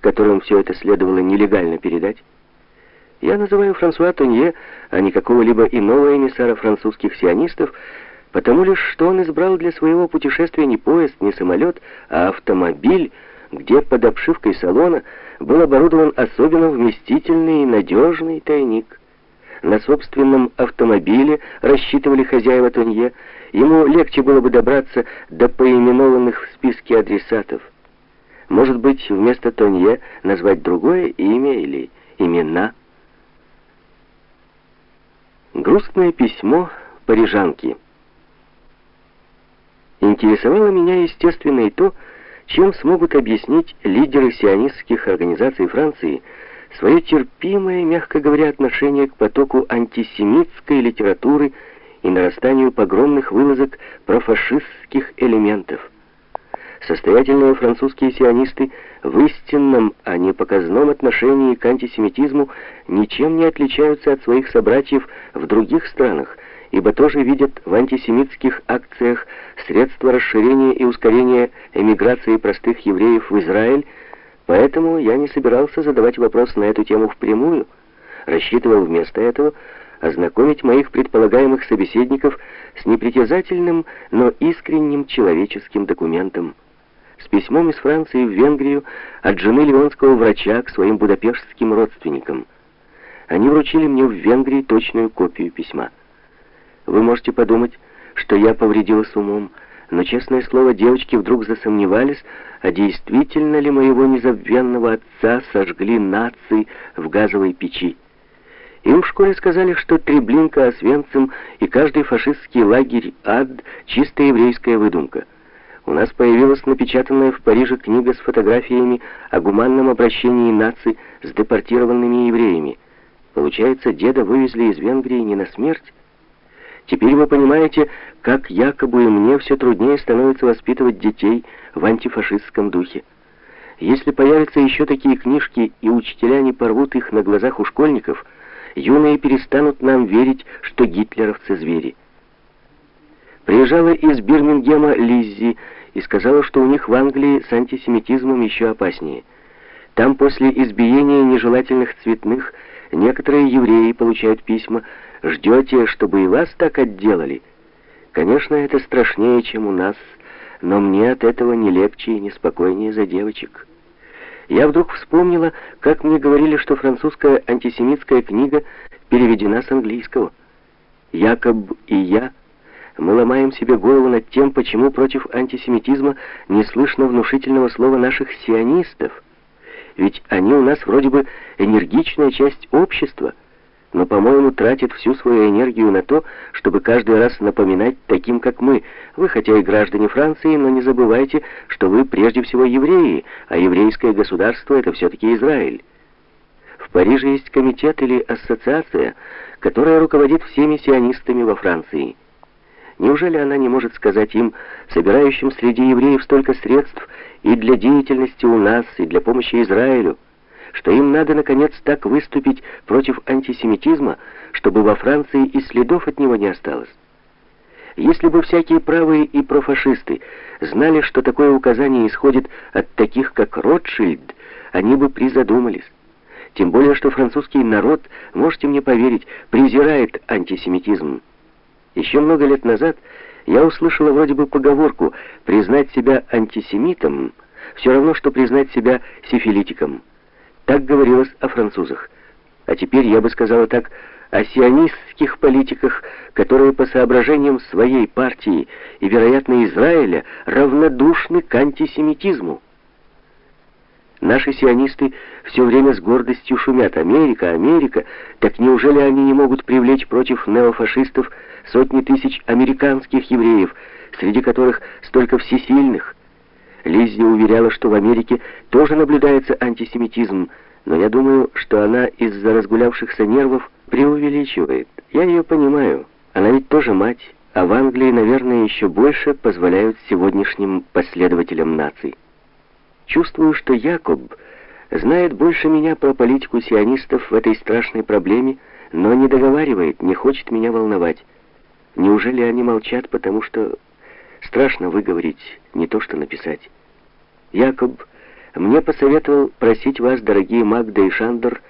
которым все это следовало нелегально передать. Я называю Франсуа Тонье, а не какого-либо иного эмиссара французских сионистов, потому лишь, что он избрал для своего путешествия не поезд, не самолет, а автомобиль, где под обшивкой салона был оборудован особенно вместительный и надежный тайник. На собственном автомобиле рассчитывали хозяева Тонье, ему легче было бы добраться до поименованных в списке адресатов. Может быть, вместо Тонье назвать другое имя или имена – Грустное письмо парижанки. Интересовало меня, естественно, и то, чем смогут объяснить лидеры сионистских организаций Франции свое терпимое, мягко говоря, отношение к потоку антисемитской литературы и нарастанию погромных вылазок профашистских элементов. Состоятельные французские сионисты в истинном, а не показном отношении к антисемитизму ничем не отличаются от своих собратьев в других странах, ибо тоже видят в антисемитских акциях средства расширения и ускорения эмиграции простых евреев в Израиль, поэтому я не собирался задавать вопрос на эту тему впрямую, рассчитывал вместо этого ознакомить моих предполагаемых собеседников с непритязательным, но искренним человеческим документом с письмом из Франции в Венгрию от жены ливонского врача к своим будапештским родственникам. Они вручили мне в Венгрии точную копию письма. Вы можете подумать, что я повредилась умом, но, честное слово, девочки вдруг засомневались, а действительно ли моего незабвенного отца сожгли нации в газовой печи. Им в школе сказали, что Треблинка, Освенцим и каждый фашистский лагерь ад — чисто еврейская выдумка — у нас появилась напечатанная в Париже книга с фотографиями о гуманном обращении наций с депортированными евреями. Получается, деда вывезли из Венгрии не на смерть? Теперь вы понимаете, как якобы и мне все труднее становится воспитывать детей в антифашистском духе. Если появятся еще такие книжки, и учителя не порвут их на глазах у школьников, юные перестанут нам верить, что гитлеровцы звери. Приезжала из Бирмингема Лиззи и сказала, что у них в Англии с антисемитизмом еще опаснее. Там после избиения нежелательных цветных некоторые евреи получают письма «Ждете, чтобы и вас так отделали?» Конечно, это страшнее, чем у нас, но мне от этого не легче и не спокойнее за девочек. Я вдруг вспомнила, как мне говорили, что французская антисемитская книга переведена с английского. Якоб и я мы ломаем себе голову над тем, почему против антисемитизма не слышно внушительного слова наших сионистов. Ведь они у нас вроде бы энергичная часть общества, но, по-моему, тратят всю свою энергию на то, чтобы каждый раз напоминать таким, как мы. Вы хотя и граждане Франции, но не забывайте, что вы прежде всего евреи, а еврейское государство — это все-таки Израиль. В Париже есть комитет или ассоциация, которая руководит всеми сионистами во Франции. Неужели она не может сказать им, собирающим среди евреев столько средств и для деятельности у нас, и для помощи Израилю, что им надо, наконец, так выступить против антисемитизма, чтобы во Франции и следов от него не осталось? Если бы всякие правые и профашисты знали, что такое указание исходит от таких, как Ротшильд, они бы призадумались. Тем более, что французский народ, можете мне поверить, презирает антисемитизм. Еще много лет назад я услышала вроде бы поговорку «признать себя антисемитом все равно, что признать себя сифилитиком». Так говорилось о французах. А теперь я бы сказала так о сионистских политиках, которые по соображениям своей партии и, вероятно, Израиля равнодушны к антисемитизму. Наши сионисты все время с гордостью шумят «Америка, Америка!» Так неужели они не могут привлечь против неофашистов сотни тысяч американских евреев, среди которых столько всесильных? Лиззи уверяла, что в Америке тоже наблюдается антисемитизм, но я думаю, что она из-за разгулявшихся нервов преувеличивает. Я ее понимаю. Она ведь тоже мать, а в Англии, наверное, еще больше позволяют сегодняшним последователям наций. Чувствую, что Якоб знает больше меня про политику сионистов в этой страшной проблеме, но не договаривает, не хочет меня волновать. Неужели они молчат, потому что страшно выговорить, не то что написать? Якоб мне посоветовал просить вас, дорогие Магда и Шандор,